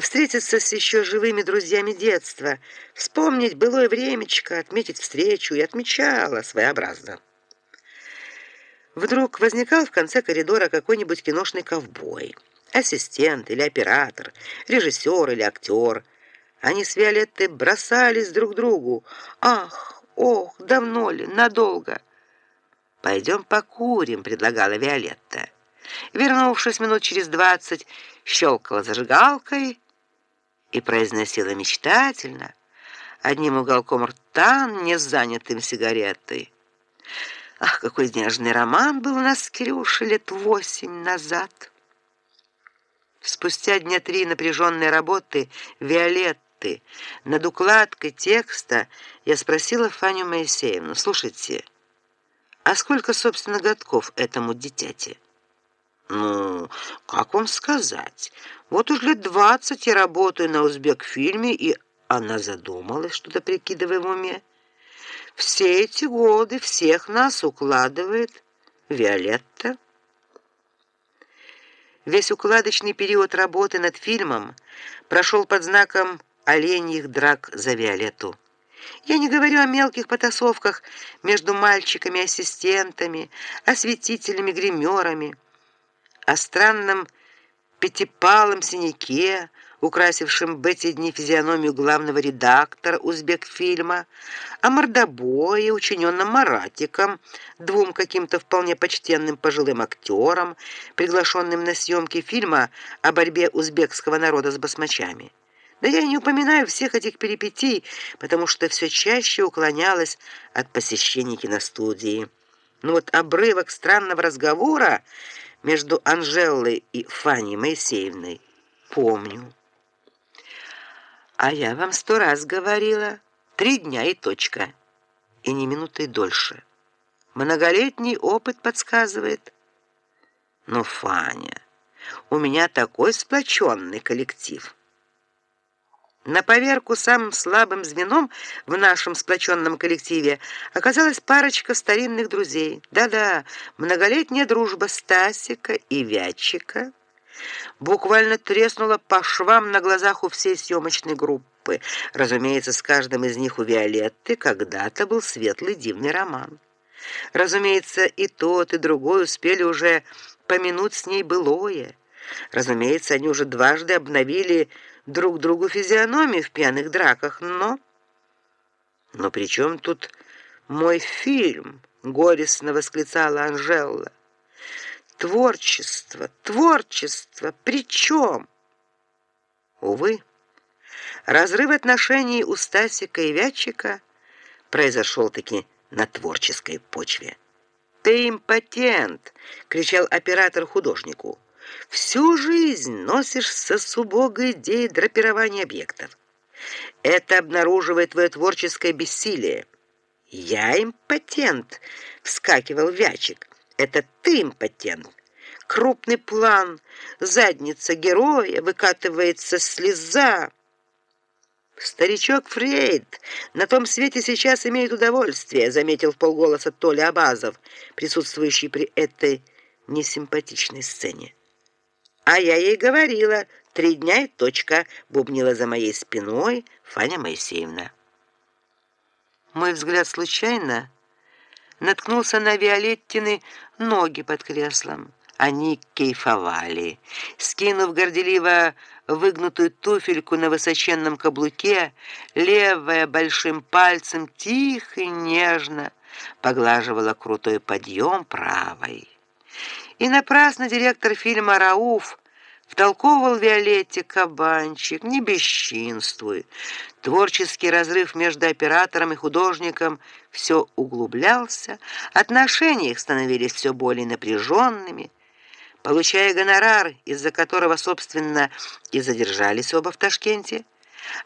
встретиться с еще живыми друзьями детства, вспомнить былое времечко, отметить встречу и отмечала своеобразно. Вдруг возникал в конце коридора какой-нибудь киношный ковбой, ассистент или оператор, режиссер или актер. Они с Виолеттой бросались друг к другу. Ах, ох, давно ли, надолго. Пойдем покурим, предлагала Виолетта. Вернувшись минут через двадцать, щелкала зажигалкой и произносила мечтательно, одним уголком рта, не занятым сигаретой. Ах, какой нежный роман был у нас с Кирюшей лет восемь назад. Спустя дня три напряженной работы Виолетты над укладкой текста я спросила Фаню Моисеевну: "Слушайте, а сколько, собственно, годков этому дитяти?" Как вам сказать? Вот уж лет двадцать я работаю на узбек-фильме, и она задумалась, что-то прикидывая в уме. Все эти годы всех нас укладывает Виолетта. Весь укладочный период работы над фильмом прошел под знаком оленьих драк за Виолетту. Я не говорю о мелких потасовках между мальчиками-ассистентами, осветителями, гримерами о странном пятипалом синяке, украсившем в эти дни физиономию главного редактора Узбекфильма, о мордобое, учиненном Маратиком, двум каким-то вполне почтенным пожилым актерам, приглашенным на съемки фильма о борьбе узбекского народа с басмачами. Да я не упоминаю всех этих перипетий, потому что все чаще уклонялась от посещения киностудии. Но вот обрывок странного разговора между Анжелой и Фаней Моисеевной помню. А я вам сто раз говорила, три дня и точка. И ни минуты дольше. Многолетний опыт подсказывает. Но Фаня, у меня такой сплоченный коллектив. На поверку самым слабым звеном в нашем сплоченном коллективе оказалась парочка старинных друзей. Да-да, многолетняя дружба Стасика и Вятчика буквально треснула по швам на глазах у всей съемочной группы. Разумеется, с каждым из них у Виолетты когда-то был светлый дивный роман. Разумеется, и тот, и другой успели уже помянуть с ней былое. Разумеется, они уже дважды обновили друг другу физиономии в пьяных драках, но Но при чем тут мой фильм? горестно восклицала Анжела. Творчество, творчество, при чем? Увы, разрыв отношений у Стасика и Вятчика произошел таки на творческой почве. Ты импотент, кричал оператор художнику. Всю жизнь носишься с убогой идеей драпирования объектов. Это обнаруживает твое творческое бессилие. Я импотент, вскакивал Вячик. Это ты импотент. Крупный план, задница героя, выкатывается слеза. Старичок Фрейд на том свете сейчас имеет удовольствие, заметил в полголоса Толя Абазов, присутствующий при этой несимпатичной сцене. А я ей говорила, три дня и точка, бубнила за моей спиной Фаня Моисеевна. Мой взгляд случайно наткнулся на Виолеттины ноги под креслом. Они кайфовали. Скинув горделиво выгнутую туфельку на высоченном каблуке, левая большим пальцем тихо и нежно поглаживала крутой подъем правой. И напрасно директор фильма Рауф втолковывал Виолетте Кабанчик, не бесчинствуй. Творческий разрыв между оператором и художником все углублялся, отношения их становились все более напряженными. Получая гонорар, из-за которого, собственно, и задержались оба в Ташкенте,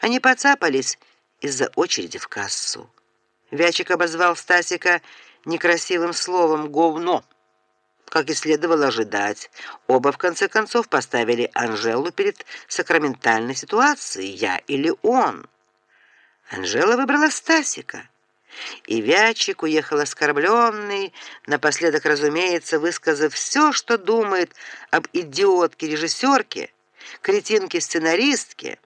они поцапались из-за очереди в кассу. Вячик обозвал Стасика некрасивым словом говно. Как и следовало ожидать, оба в конце концов поставили Анжелу перед сакраментальной ситуацией: я или он. Анжела выбрала Стасика. И Вячик уехал оскорбленный, напоследок, разумеется, высказав все, что думает об идиотке режиссерке кретинке-сценаристке